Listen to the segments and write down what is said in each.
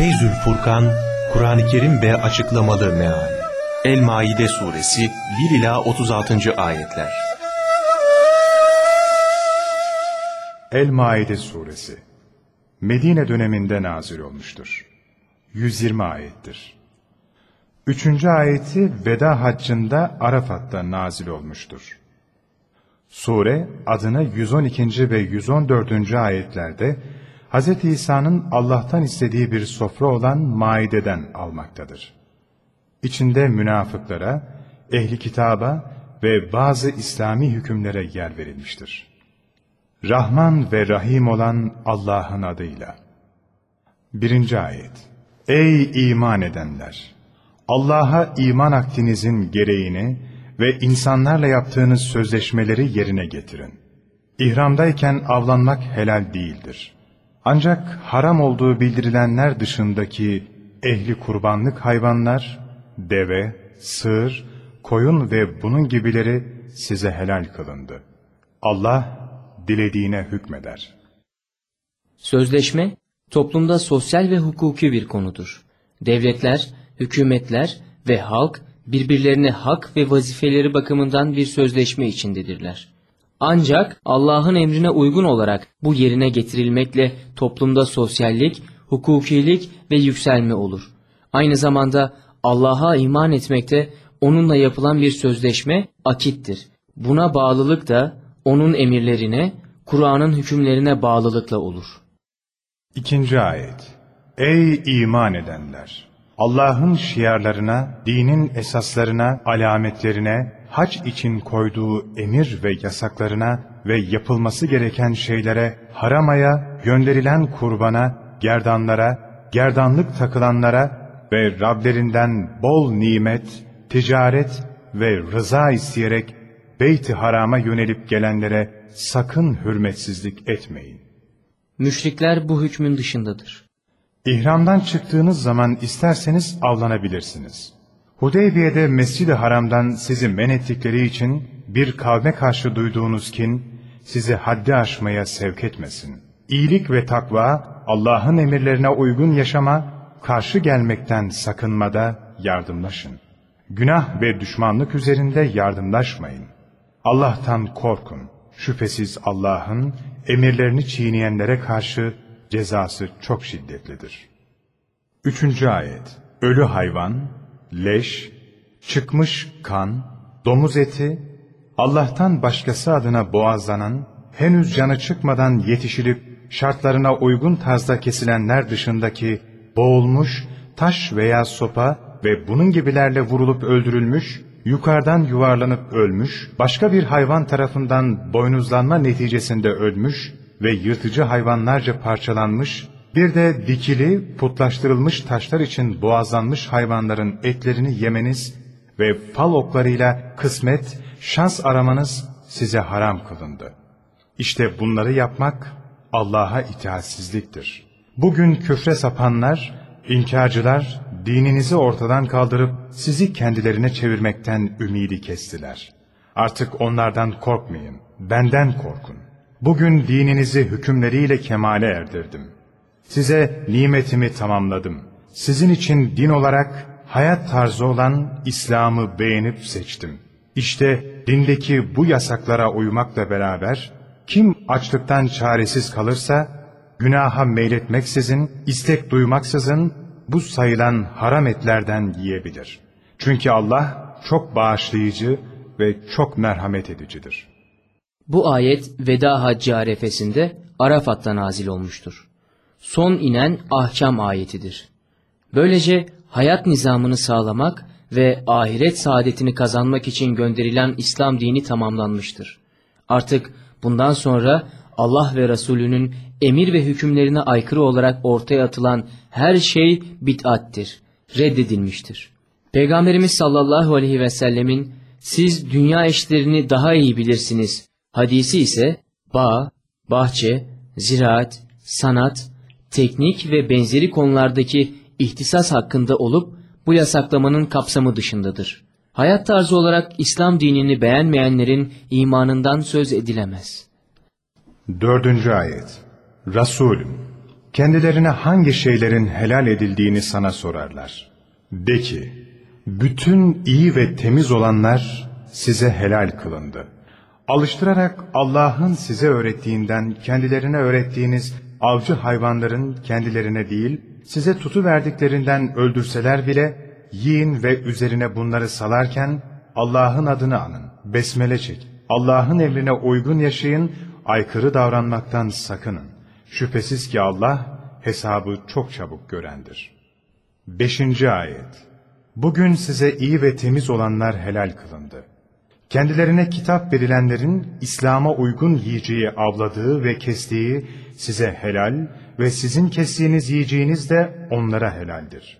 Feyzül Furkan, Kur'an-ı Kerim ve Açıklamalı Meal El-Maide Suresi 1 ila 36. ayetler. El-Maide Suresi Medine döneminde nazil olmuştur. 120 ayettir. Üçüncü ayeti Veda Haccı'nda Arafat'ta nazil olmuştur. Sure adını 112. ve 114. ayetlerde Hz. İsa'nın Allah'tan istediği bir sofra olan maideden almaktadır. İçinde münafıklara, ehli kitaba ve bazı İslami hükümlere yer verilmiştir. Rahman ve Rahim olan Allah'ın adıyla. Birinci ayet. Ey iman edenler! Allah'a iman aktinizin gereğini ve insanlarla yaptığınız sözleşmeleri yerine getirin. İhramdayken avlanmak helal değildir. Ancak haram olduğu bildirilenler dışındaki ehli kurbanlık hayvanlar, deve, sığır, koyun ve bunun gibileri size helal kılındı. Allah dilediğine hükmeder. Sözleşme, toplumda sosyal ve hukuki bir konudur. Devletler, hükümetler ve halk birbirlerine hak ve vazifeleri bakımından bir sözleşme içindedirler. Ancak Allah'ın emrine uygun olarak bu yerine getirilmekle toplumda sosyallik, hukukilik ve yükselme olur. Aynı zamanda Allah'a iman etmekte onunla yapılan bir sözleşme akittir. Buna bağlılık da onun emirlerine, Kur'an'ın hükümlerine bağlılıkla olur. İkinci ayet. Ey iman edenler! Allah'ın şiarlarına, dinin esaslarına, alametlerine, hac için koyduğu emir ve yasaklarına ve yapılması gereken şeylere, haramaya, gönderilen kurbana, gerdanlara, gerdanlık takılanlara ve Rablerinden bol nimet, ticaret ve rıza isteyerek Beyt-i Haram'a yönelip gelenlere sakın hürmetsizlik etmeyin. Müşrikler bu hükmün dışındadır. İhramdan çıktığınız zaman isterseniz avlanabilirsiniz. Hudeybiye'de Mescid-i Haram'dan sizi men ettikleri için bir kavme karşı duyduğunuz kin sizi haddi aşmaya sevk etmesin. İyilik ve takva, Allah'ın emirlerine uygun yaşama, karşı gelmekten sakınmada yardımlaşın. Günah ve düşmanlık üzerinde yardımlaşmayın. Allah'tan korkun. Şüphesiz Allah'ın emirlerini çiğneyenlere karşı cezası çok şiddetlidir. Üçüncü ayet. Ölü hayvan, leş, çıkmış kan, domuz eti, Allah'tan başkası adına boğazlanan, henüz canı çıkmadan yetişilip şartlarına uygun tarzda kesilenler dışındaki boğulmuş, taş veya sopa ve bunun gibilerle vurulup öldürülmüş, yukarıdan yuvarlanıp ölmüş, başka bir hayvan tarafından boynuzlanma neticesinde ölmüş ve yırtıcı hayvanlarca parçalanmış, bir de dikili, putlaştırılmış taşlar için boğazlanmış hayvanların etlerini yemeniz ve fal oklarıyla kısmet, şans aramanız size haram kılındı. İşte bunları yapmak Allah'a itaatsizliktir. Bugün küfre sapanlar, inkarcılar dininizi ortadan kaldırıp sizi kendilerine çevirmekten ümidi kestiler. Artık onlardan korkmayın, benden korkun. Bugün dininizi hükümleriyle kemale erdirdim. Size nimetimi tamamladım. Sizin için din olarak hayat tarzı olan İslam'ı beğenip seçtim. İşte dindeki bu yasaklara uymakla beraber kim açlıktan çaresiz kalırsa günaha meyletmeksizin, istek duymaksızın bu sayılan haram etlerden yiyebilir. Çünkü Allah çok bağışlayıcı ve çok merhamet edicidir. Bu ayet Veda Haccı arefesinde Arafat'ta nazil olmuştur. Son inen ahkam ayetidir. Böylece hayat nizamını sağlamak ve ahiret saadetini kazanmak için gönderilen İslam dini tamamlanmıştır. Artık bundan sonra Allah ve Resulünün emir ve hükümlerine aykırı olarak ortaya atılan her şey bid'attir, reddedilmiştir. Peygamberimiz sallallahu aleyhi ve sellemin siz dünya eşlerini daha iyi bilirsiniz hadisi ise bağ, bahçe, ziraat, sanat, teknik ve benzeri konulardaki ihtisas hakkında olup bu yasaklamanın kapsamı dışındadır. Hayat tarzı olarak İslam dinini beğenmeyenlerin imanından söz edilemez. Dördüncü ayet. Resulüm, kendilerine hangi şeylerin helal edildiğini sana sorarlar. De ki, bütün iyi ve temiz olanlar size helal kılındı. Alıştırarak Allah'ın size öğrettiğinden kendilerine öğrettiğiniz avcı hayvanların kendilerine değil, size tutu verdiklerinden öldürseler bile yiyin ve üzerine bunları salarken Allah'ın adını anın, besmele çek. Allah'ın emrine uygun yaşayın, aykırı davranmaktan sakının. Şüphesiz ki Allah hesabı çok çabuk görendir. 5. Ayet Bugün size iyi ve temiz olanlar helal kılındı. Kendilerine kitap verilenlerin İslam'a uygun yiyeceği avladığı ve kestiği size helal ve sizin kestiğiniz yiyeceğiniz de onlara helaldir.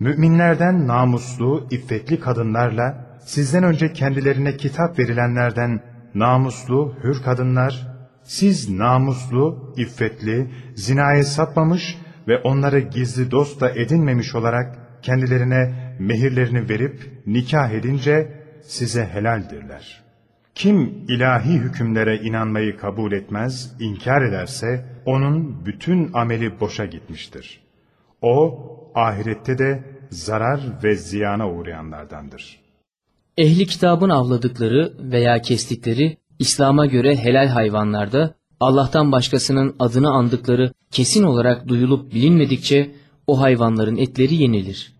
Müminlerden namuslu, iffetli kadınlarla sizden önce kendilerine kitap verilenlerden namuslu, hür kadınlar, siz namuslu, iffetli, zinaya sapmamış ve onları gizli dost da edinmemiş olarak kendilerine mehirlerini verip nikah edince size helaldirler. Kim ilahi hükümlere inanmayı kabul etmez, inkar ederse onun bütün ameli boşa gitmiştir. O ahirette de zarar ve ziyana uğrayanlardandır. Ehli kitabın avladıkları veya kestikleri İslam'a göre helal hayvanlarda Allah'tan başkasının adını andıkları kesin olarak duyulup bilinmedikçe o hayvanların etleri yenilir.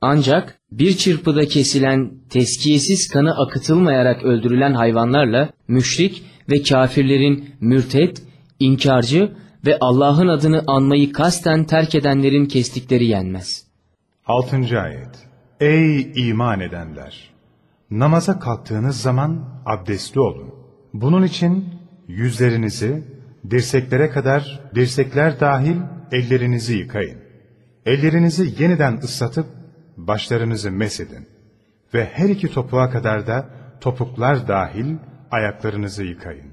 Ancak bir çırpıda kesilen teskiyesiz kanı akıtılmayarak öldürülen hayvanlarla müşrik ve kafirlerin mürtet, inkarcı ve Allah'ın adını anmayı kasten terk edenlerin kestikleri yenmez. 6. Ayet Ey iman edenler! Namaza kalktığınız zaman abdestli olun. Bunun için yüzlerinizi dirseklere kadar dirsekler dahil ellerinizi yıkayın. Ellerinizi yeniden ıslatıp başlarınızı mesedin ve her iki topuğa kadar da topuklar dahil ayaklarınızı yıkayın.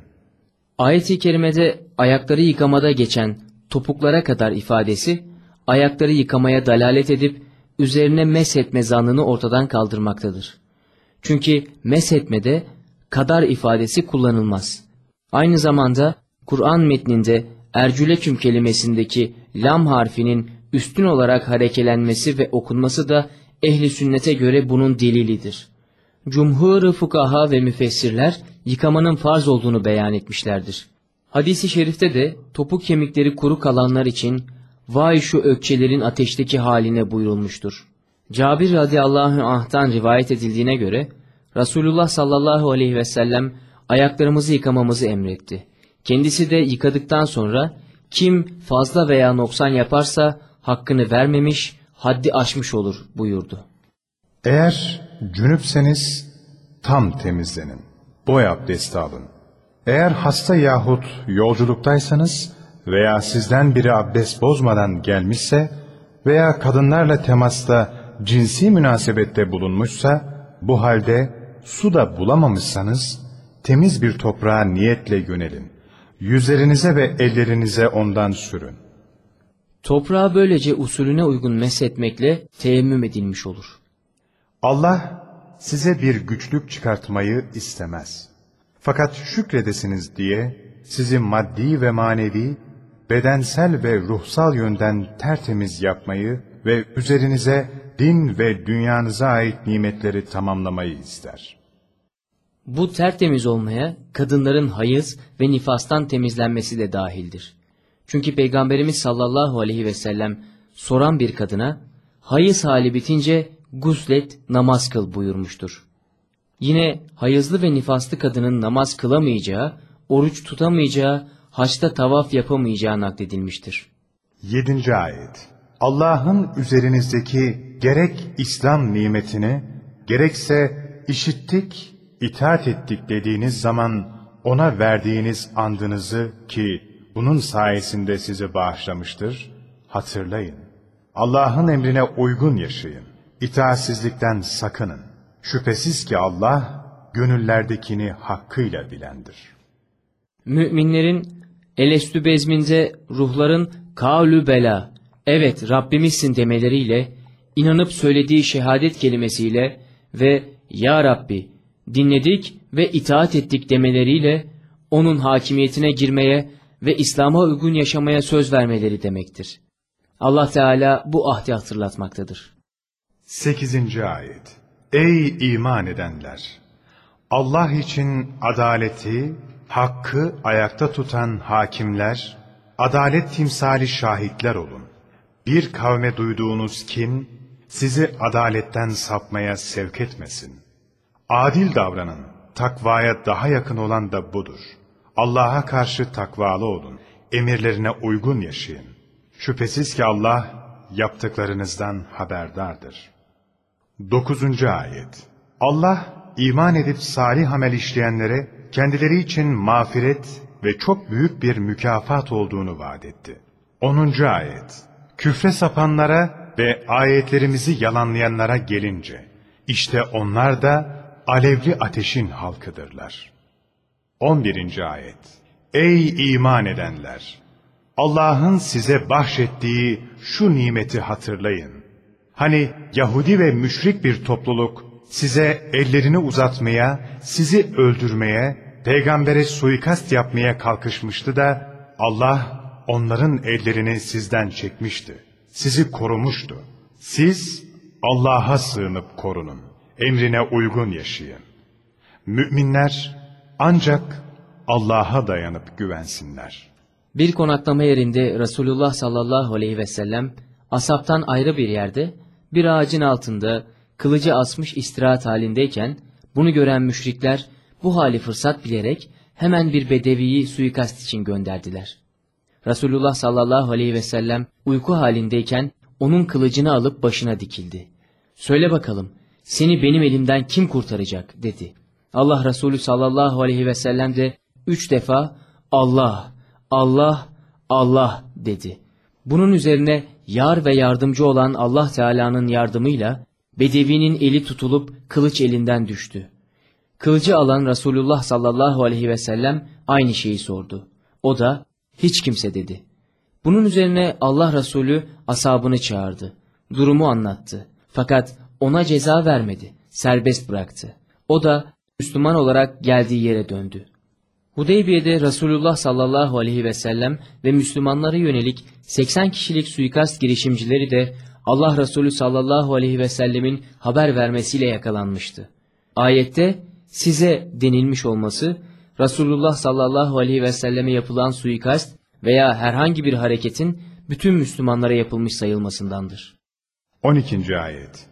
Ayet-i kerimede ayakları yıkamada geçen topuklara kadar ifadesi, ayakları yıkamaya dalalet edip üzerine meshetme zannını ortadan kaldırmaktadır. Çünkü meshetmede kadar ifadesi kullanılmaz. Aynı zamanda Kur'an metninde ercüleküm kelimesindeki lam harfinin üstün olarak harekelenmesi ve okunması da ehli sünnete göre bunun delilidir. Cumhur-ı fukaha ve müfessirler yıkamanın farz olduğunu beyan etmişlerdir. Hadis-i şerifte de topuk kemikleri kuru kalanlar için vay şu ökçelerin ateşteki haline buyurulmuştur. Cabir radıyallahu anh'tan rivayet edildiğine göre Resulullah sallallahu aleyhi ve sellem ayaklarımızı yıkamamızı emretti. Kendisi de yıkadıktan sonra kim fazla veya noksan yaparsa hakkını vermemiş, haddi aşmış olur buyurdu. Eğer cünüpseniz tam temizlenin. Boy abdesti alın. Eğer hasta yahut yolculuktaysanız veya sizden biri abdest bozmadan gelmişse veya kadınlarla temasta cinsi münasebette bulunmuşsa bu halde su da bulamamışsanız temiz bir toprağa niyetle yönelin. Yüzlerinize ve ellerinize ondan sürün. Toprağı böylece usulüne uygun meshetmekle teyemmüm edilmiş olur. Allah size bir güçlük çıkartmayı istemez. Fakat şükredesiniz diye sizi maddi ve manevi, bedensel ve ruhsal yönden tertemiz yapmayı ve üzerinize din ve dünyanıza ait nimetleri tamamlamayı ister. Bu tertemiz olmaya kadınların hayız ve nifastan temizlenmesi de dahildir. Çünkü Peygamberimiz sallallahu aleyhi ve sellem soran bir kadına hayız hali bitince guslet namaz kıl buyurmuştur. Yine hayızlı ve nifaslı kadının namaz kılamayacağı, oruç tutamayacağı, haçta tavaf yapamayacağı nakledilmiştir. 7. Ayet Allah'ın üzerinizdeki gerek İslam nimetini, gerekse işittik, itaat ettik dediğiniz zaman ona verdiğiniz andınızı ki bunun sayesinde sizi bağışlamıştır, hatırlayın. Allah'ın emrine uygun yaşayın. İtaatsizlikten sakının. Şüphesiz ki Allah gönüllerdekini hakkıyla bilendir. Müminlerin Elestü bezminde ruhların kavlü bela, evet Rabbimizsin demeleriyle, inanıp söylediği şehadet kelimesiyle ve Ya Rabbi dinledik ve itaat ettik demeleriyle onun hakimiyetine girmeye ve İslam'a uygun yaşamaya söz vermeleri demektir. Allah Teala bu ahdi hatırlatmaktadır. 8. Ayet Ey iman edenler! Allah için adaleti, hakkı ayakta tutan hakimler, adalet timsali şahitler olun. Bir kavme duyduğunuz kin, sizi adaletten sapmaya sevk etmesin. Adil davranın, takvaya daha yakın olan da budur. Allah'a karşı takvalı olun, emirlerine uygun yaşayın. Şüphesiz ki Allah yaptıklarınızdan haberdardır. 9. Ayet Allah iman edip salih amel işleyenlere kendileri için mağfiret ve çok büyük bir mükafat olduğunu vaat etti. 10. Ayet Küfre sapanlara ve ayetlerimizi yalanlayanlara gelince, işte onlar da alevli ateşin halkıdırlar. 11. Ayet Ey iman edenler! Allah'ın size bahşettiği şu nimeti hatırlayın. Hani Yahudi ve müşrik bir topluluk size ellerini uzatmaya, sizi öldürmeye, peygambere suikast yapmaya kalkışmıştı da Allah onların ellerini sizden çekmişti. Sizi korumuştu. Siz Allah'a sığınıp korunun. Emrine uygun yaşayın. Müminler ancak Allah'a dayanıp güvensinler. Bir konaklama yerinde Resulullah sallallahu aleyhi ve sellem asaptan ayrı bir yerde bir ağacın altında kılıcı asmış istirahat halindeyken bunu gören müşrikler bu hali fırsat bilerek hemen bir bedeviyi suikast için gönderdiler. Resulullah sallallahu aleyhi ve sellem uyku halindeyken onun kılıcını alıp başına dikildi. Söyle bakalım seni benim elimden kim kurtaracak dedi. Allah Resulü sallallahu aleyhi ve sellem de üç defa Allah, Allah, Allah dedi. Bunun üzerine yar ve yardımcı olan Allah Teala'nın yardımıyla Bedevi'nin eli tutulup kılıç elinden düştü. Kılıcı alan Resulullah sallallahu aleyhi ve sellem aynı şeyi sordu. O da hiç kimse dedi. Bunun üzerine Allah Resulü asabını çağırdı. Durumu anlattı. Fakat ona ceza vermedi. Serbest bıraktı. O da Müslüman olarak geldiği yere döndü. Hudeybiye'de Resulullah sallallahu aleyhi ve sellem ve Müslümanlara yönelik 80 kişilik suikast girişimcileri de Allah Resulü sallallahu aleyhi ve sellemin haber vermesiyle yakalanmıştı. Ayette size denilmiş olması Resulullah sallallahu aleyhi ve selleme yapılan suikast veya herhangi bir hareketin bütün Müslümanlara yapılmış sayılmasındandır. 12. Ayet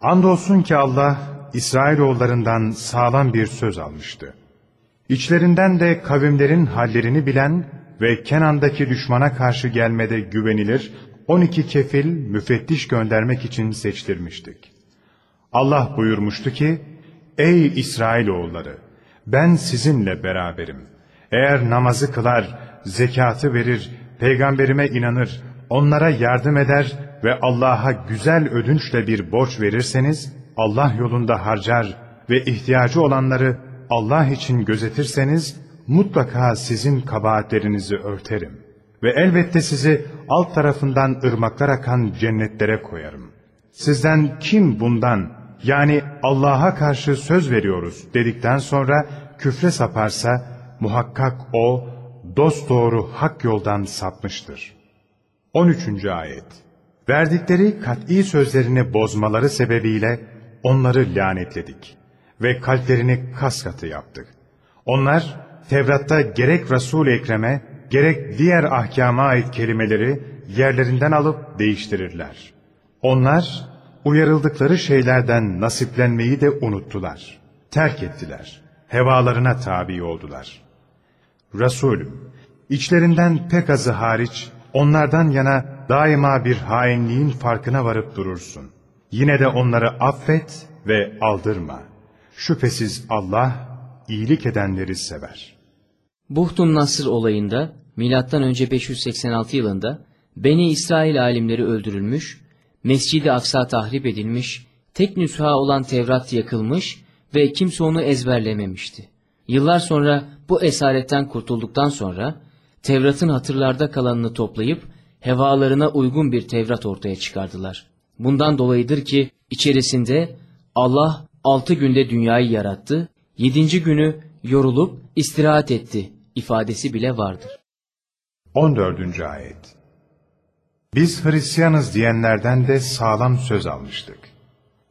Andolsun ki Allah İsrailoğullarından sağlam bir söz almıştı. İçlerinden de kavimlerin hallerini bilen ve Kenan'daki düşmana karşı gelmede güvenilir 12 kefil müfettiş göndermek için seçtirmiştik. Allah buyurmuştu ki, Ey İsrailoğulları! Ben sizinle beraberim. Eğer namazı kılar, zekatı verir, peygamberime inanır, onlara yardım eder ve Allah'a güzel ödünçle bir borç verirseniz, Allah yolunda harcar ve ihtiyacı olanları Allah için gözetirseniz, mutlaka sizin kabahatlerinizi örterim. Ve elbette sizi alt tarafından ırmaklar akan cennetlere koyarım. Sizden kim bundan yani Allah'a karşı söz veriyoruz dedikten sonra küfre saparsa muhakkak o dosdoğru hak yoldan sapmıştır. 13. Ayet Verdikleri kat'i sözlerini bozmaları sebebiyle onları lanetledik ve kalplerini kas katı yaptık. Onlar Tevrat'ta gerek Resul-i Ekrem'e gerek diğer ahkama ait kelimeleri yerlerinden alıp değiştirirler. Onlar uyarıldıkları şeylerden nasiplenmeyi de unuttular. Terk ettiler. Hevalarına tabi oldular. Resulüm, içlerinden pek azı hariç onlardan yana daima bir hainliğin farkına varıp durursun. Yine de onları affet ve aldırma. Şüphesiz Allah iyilik edenleri sever. Buhtun Nasır olayında M.Ö. 586 yılında Beni İsrail alimleri öldürülmüş, Mescid-i Aksa tahrip edilmiş, tek nüsha olan Tevrat yakılmış ve kimse onu ezberlememişti. Yıllar sonra bu esaretten kurtulduktan sonra Tevrat'ın hatırlarda kalanını toplayıp hevalarına uygun bir Tevrat ortaya çıkardılar. Bundan dolayıdır ki içerisinde Allah altı günde dünyayı yarattı, yedinci günü yorulup istirahat etti ifadesi bile vardır. 14. Ayet Biz Hristiyanız diyenlerden de sağlam söz almıştık.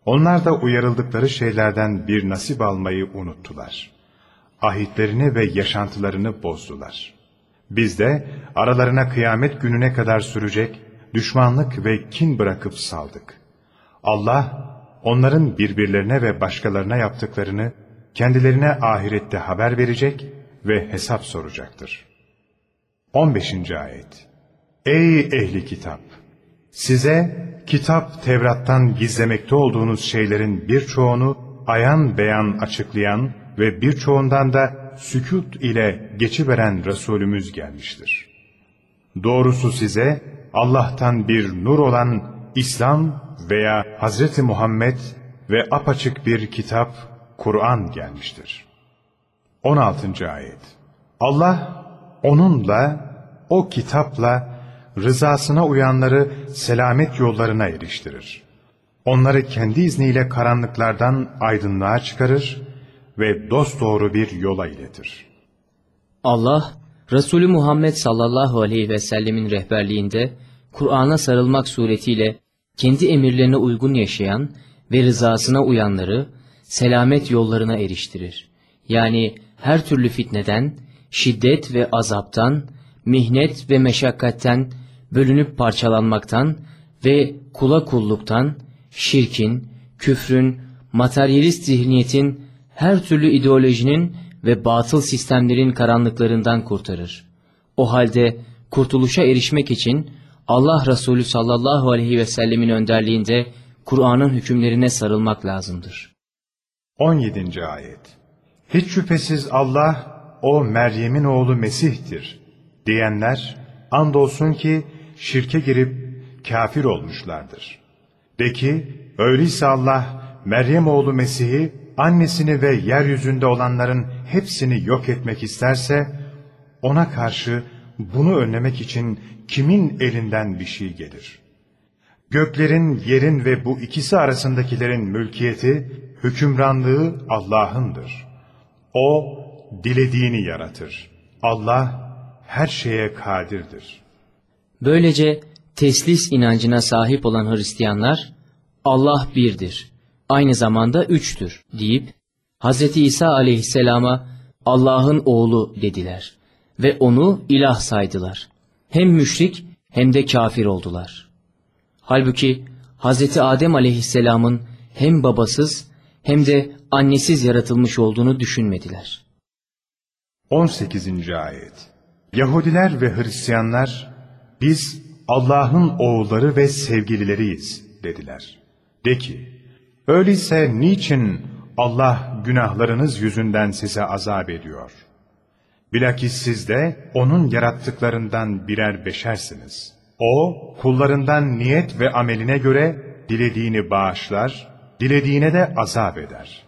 Onlar da uyarıldıkları şeylerden bir nasip almayı unuttular. Ahitlerini ve yaşantılarını bozdular. Biz de aralarına kıyamet gününe kadar sürecek düşmanlık ve kin bırakıp saldık. Allah onların birbirlerine ve başkalarına yaptıklarını kendilerine ahirette haber verecek ve hesap soracaktır. 15. Ayet Ey ehli kitap! Size kitap Tevrat'tan gizlemekte olduğunuz şeylerin birçoğunu ayan beyan açıklayan ve birçoğundan da sükut ile geçiveren Resulümüz gelmiştir. Doğrusu size Allah'tan bir nur olan İslam veya Hazreti Muhammed ve apaçık bir kitap Kur'an gelmiştir. 16. Ayet Allah onunla, o kitapla rızasına uyanları selamet yollarına eriştirir. Onları kendi izniyle karanlıklardan aydınlığa çıkarır ve dosdoğru bir yola iletir. Allah, Resulü Muhammed sallallahu aleyhi ve sellemin rehberliğinde Kur'an'a sarılmak suretiyle kendi emirlerine uygun yaşayan ve rızasına uyanları selamet yollarına eriştirir. Yani her türlü fitneden, şiddet ve azaptan, mihnet ve meşakkatten, bölünüp parçalanmaktan ve kula kulluktan, şirkin, küfrün, materyalist zihniyetin, her türlü ideolojinin ve batıl sistemlerin karanlıklarından kurtarır. O halde kurtuluşa erişmek için Allah Resulü sallallahu aleyhi ve sellemin önderliğinde Kur'an'ın hükümlerine sarılmak lazımdır. 17. Ayet Hiç şüphesiz Allah, o Meryem'in oğlu Mesih'tir diyenler, andolsun ki şirke girip kafir olmuşlardır. De ki, öyleyse Allah, Meryem oğlu Mesih'i, annesini ve yeryüzünde olanların hepsini yok etmek isterse, ona karşı bunu önlemek için kimin elinden bir şey gelir? Göklerin, yerin ve bu ikisi arasındakilerin mülkiyeti, hükümranlığı Allah'ındır. O, dilediğini yaratır. Allah, her şeye kadirdir. Böylece teslis inancına sahip olan Hristiyanlar, Allah birdir, aynı zamanda üçtür deyip, Hz. İsa aleyhisselama Allah'ın oğlu dediler ve onu ilah saydılar. Hem müşrik hem de kafir oldular. Halbuki Hz. Adem aleyhisselamın hem babasız hem de annesiz yaratılmış olduğunu düşünmediler. 18. Ayet Yahudiler ve Hristiyanlar, biz Allah'ın oğulları ve sevgilileriyiz dediler. De ki, öyleyse niçin Allah günahlarınız yüzünden size azap ediyor? Bilakis siz de O'nun yarattıklarından birer beşersiniz. O, kullarından niyet ve ameline göre dilediğini bağışlar, dilediğine de azap eder.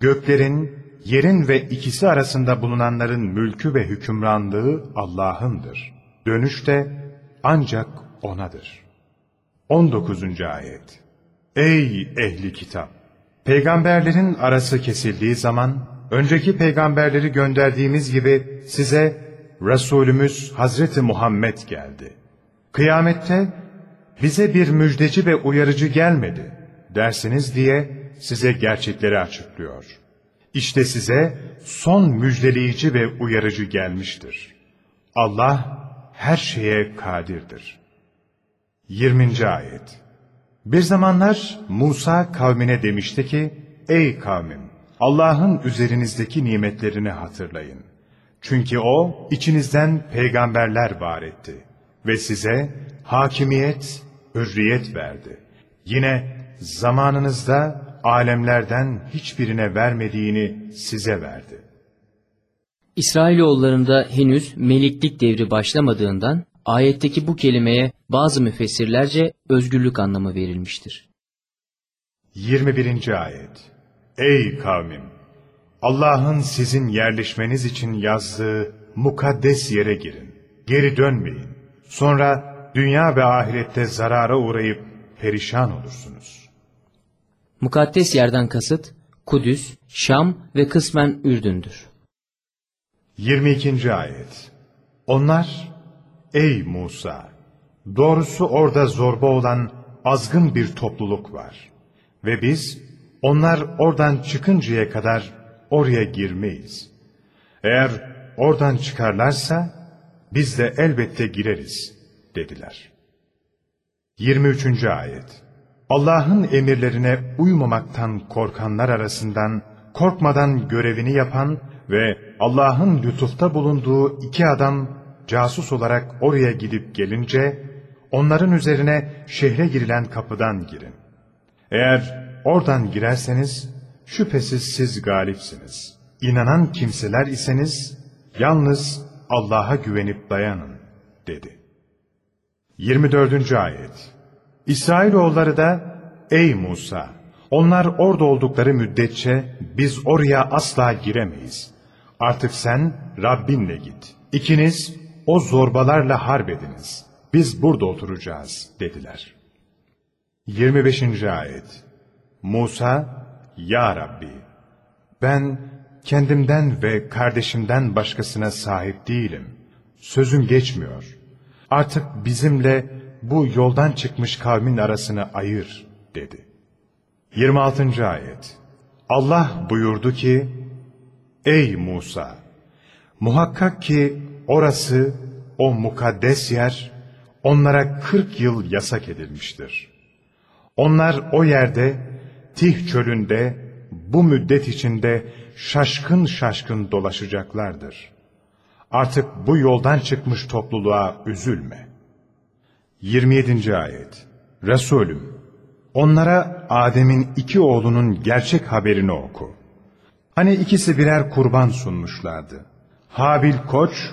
Göklerin, yerin ve ikisi arasında bulunanların mülkü ve hükümranlığı Allah'ındır. Dönüş de ancak O'nadır. 19. Ayet Ey ehli kitap! Peygamberlerin arası kesildiği zaman, önceki peygamberleri gönderdiğimiz gibi size Resulümüz Hazreti Muhammed geldi. Kıyamette bize bir müjdeci ve uyarıcı gelmedi dersiniz diye size gerçekleri açıklıyor. İşte size son müjdeleyici ve uyarıcı gelmiştir. Allah her şeye kadirdir. 20. Ayet Bir zamanlar Musa kavmine demişti ki, Ey kavmim! Allah'ın üzerinizdeki nimetlerini hatırlayın. Çünkü O içinizden peygamberler var etti ve size hakimiyet, hürriyet verdi. Yine zamanınızda alemlerden hiçbirine vermediğini size verdi. İsrailoğullarında henüz meliklik devri başlamadığından ayetteki bu kelimeye bazı müfessirlerce özgürlük anlamı verilmiştir. 21. Ayet Ey kavmim! Allah'ın sizin yerleşmeniz için yazdığı mukaddes yere girin. Geri dönmeyin. Sonra dünya ve ahirette zarara uğrayıp perişan olursunuz. Mukaddes yerden kasıt Kudüs, Şam ve kısmen Ürdün'dür. 22. Ayet Onlar, Ey Musa! Doğrusu orada zorba olan azgın bir topluluk var. Ve biz onlar oradan çıkıncaya kadar oraya girmeyiz. Eğer oradan çıkarlarsa biz de elbette gireriz dediler. 23. Ayet Allah'ın emirlerine uymamaktan korkanlar arasından korkmadan görevini yapan ve Allah'ın lütufta bulunduğu iki adam casus olarak oraya gidip gelince onların üzerine şehre girilen kapıdan girin. Eğer oradan girerseniz şüphesiz siz galipsiniz. İnanan kimseler iseniz yalnız Allah'a güvenip dayanın dedi. 24. Ayet İsrailoğulları da ey Musa onlar orada oldukları müddetçe biz oraya asla giremeyiz. Artık sen Rabbinle git. İkiniz o zorbalarla harp ediniz. Biz burada oturacağız dediler. 25. Ayet Musa, Ya Rabbi, ben kendimden ve kardeşimden başkasına sahip değilim. Sözüm geçmiyor. Artık bizimle bu yoldan çıkmış kavmin arasını ayır dedi. 26. Ayet Allah buyurdu ki, Ey Musa! Muhakkak ki orası, o mukaddes yer, onlara kırk yıl yasak edilmiştir. Onlar o yerde, Tih çölünde, bu müddet içinde şaşkın şaşkın dolaşacaklardır. Artık bu yoldan çıkmış topluluğa üzülme. 27. Ayet Resulüm, onlara Adem'in iki oğlunun gerçek haberini oku. Hani ikisi birer kurban sunmuşlardı. Habil koç,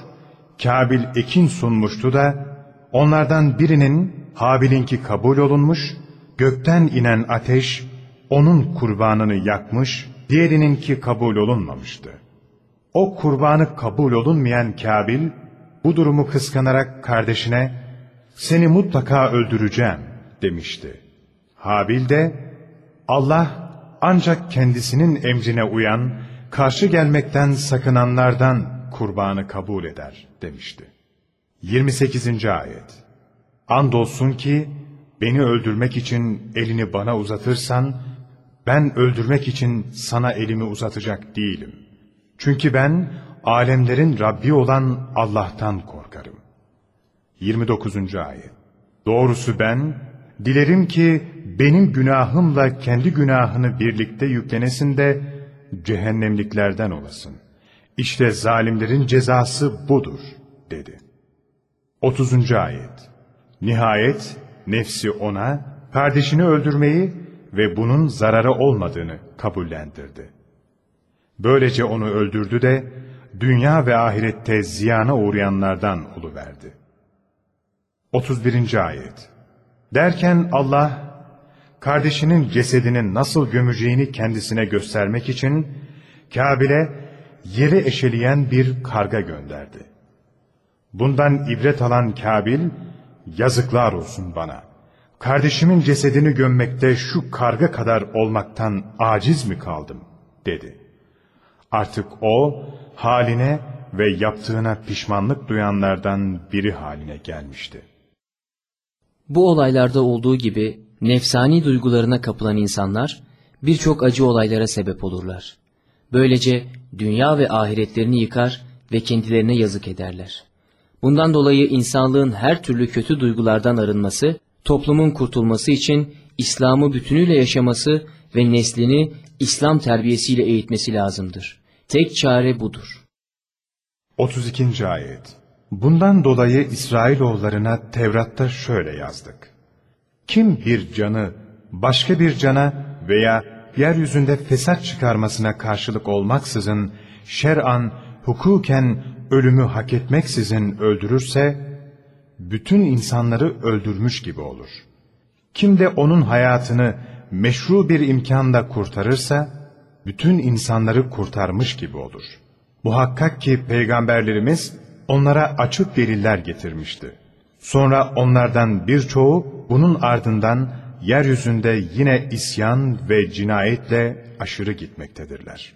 Kabil ekin sunmuştu da, onlardan birinin Habil'inki kabul olunmuş, gökten inen ateş, onun kurbanını yakmış, diğerininki kabul olunmamıştı. O kurbanı kabul olunmayan Kabil, bu durumu kıskanarak kardeşine, seni mutlaka öldüreceğim demişti. Habil de, Allah ancak kendisinin emrine uyan, karşı gelmekten sakınanlardan kurbanı kabul eder demişti. 28. Ayet Andolsun ki, beni öldürmek için elini bana uzatırsan, ben öldürmek için sana elimi uzatacak değilim. Çünkü ben alemlerin Rabbi olan Allah'tan korkarım. 29. Ayet Doğrusu ben, dilerim ki benim günahımla kendi günahını birlikte yüklenesin de cehennemliklerden olasın. İşte zalimlerin cezası budur, dedi. 30. Ayet Nihayet nefsi ona, kardeşini öldürmeyi ve bunun zararı olmadığını kabullendirdi. Böylece onu öldürdü de dünya ve ahirette ziyana uğrayanlardan oluverdi. 31. Ayet Derken Allah, kardeşinin cesedinin nasıl gömeceğini kendisine göstermek için, Kabil'e yeri eşeleyen bir karga gönderdi. Bundan ibret alan Kabil, yazıklar olsun bana. Kardeşimin cesedini gömmekte şu karga kadar olmaktan aciz mi kaldım? dedi. Artık o, haline ve yaptığına pişmanlık duyanlardan biri haline gelmişti. Bu olaylarda olduğu gibi nefsani duygularına kapılan insanlar birçok acı olaylara sebep olurlar. Böylece dünya ve ahiretlerini yıkar ve kendilerine yazık ederler. Bundan dolayı insanlığın her türlü kötü duygulardan arınması, toplumun kurtulması için İslam'ı bütünüyle yaşaması ve neslini İslam terbiyesiyle eğitmesi lazımdır. Tek çare budur. 32. Ayet Bundan dolayı İsrailoğullarına Tevrat'ta şöyle yazdık. Kim bir canı başka bir cana veya yeryüzünde fesat çıkarmasına karşılık olmaksızın şer'an, hukuken ölümü hak etmeksizin öldürürse, bütün insanları öldürmüş gibi olur. Kim de onun hayatını meşru bir imkanda kurtarırsa, bütün insanları kurtarmış gibi olur. Muhakkak ki peygamberlerimiz onlara açık deliller getirmişti. Sonra onlardan birçoğu bunun ardından yeryüzünde yine isyan ve cinayetle aşırı gitmektedirler.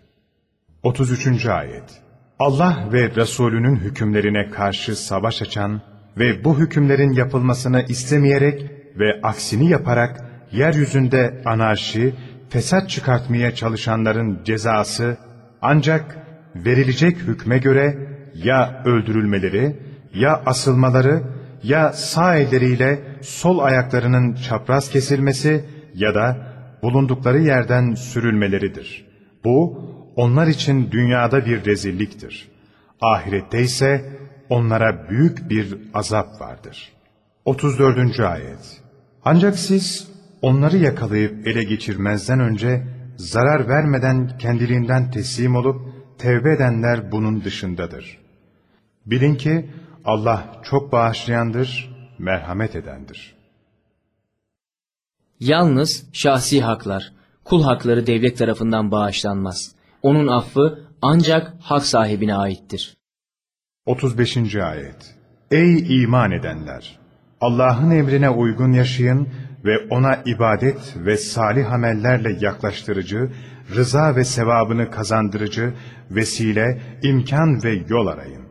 33. Ayet Allah ve Resulünün hükümlerine karşı savaş açan ve bu hükümlerin yapılmasını istemeyerek ve aksini yaparak yeryüzünde anarşi, fesat çıkartmaya çalışanların cezası ancak verilecek hükme göre ya öldürülmeleri, ya asılmaları, ya sağ elleriyle sol ayaklarının çapraz kesilmesi ya da bulundukları yerden sürülmeleridir. Bu, onlar için dünyada bir rezilliktir. Ahirette ise onlara büyük bir azap vardır. 34. Ayet Ancak siz onları yakalayıp ele geçirmezden önce zarar vermeden kendiliğinden teslim olup tevbe edenler bunun dışındadır. Bilin ki Allah çok bağışlayandır, merhamet edendir. Yalnız şahsi haklar, kul hakları devlet tarafından bağışlanmaz. Onun affı ancak hak sahibine aittir. 35. Ayet Ey iman edenler! Allah'ın emrine uygun yaşayın ve ona ibadet ve salih amellerle yaklaştırıcı, rıza ve sevabını kazandırıcı, vesile, imkan ve yol arayın.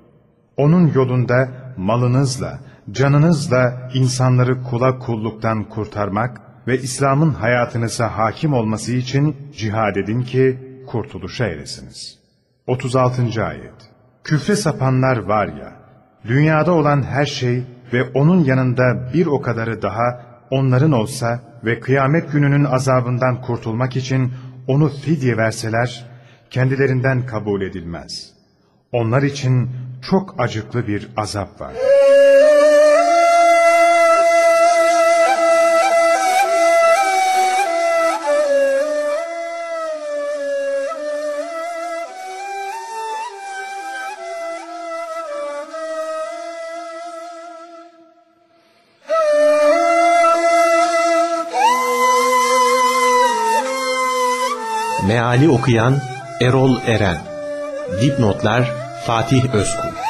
Onun yolunda malınızla, canınızla insanları kula kulluktan kurtarmak ve İslam'ın hayatınıza hakim olması için cihad edin ki kurtuluşa eresiniz. 36. Ayet Küfre sapanlar var ya, dünyada olan her şey ve onun yanında bir o kadarı daha onların olsa ve kıyamet gününün azabından kurtulmak için onu fidye verseler, kendilerinden kabul edilmez. Onlar için çok acıklı bir azap var. Meali okuyan Erol Eren Dipnotlar Fatih Özkul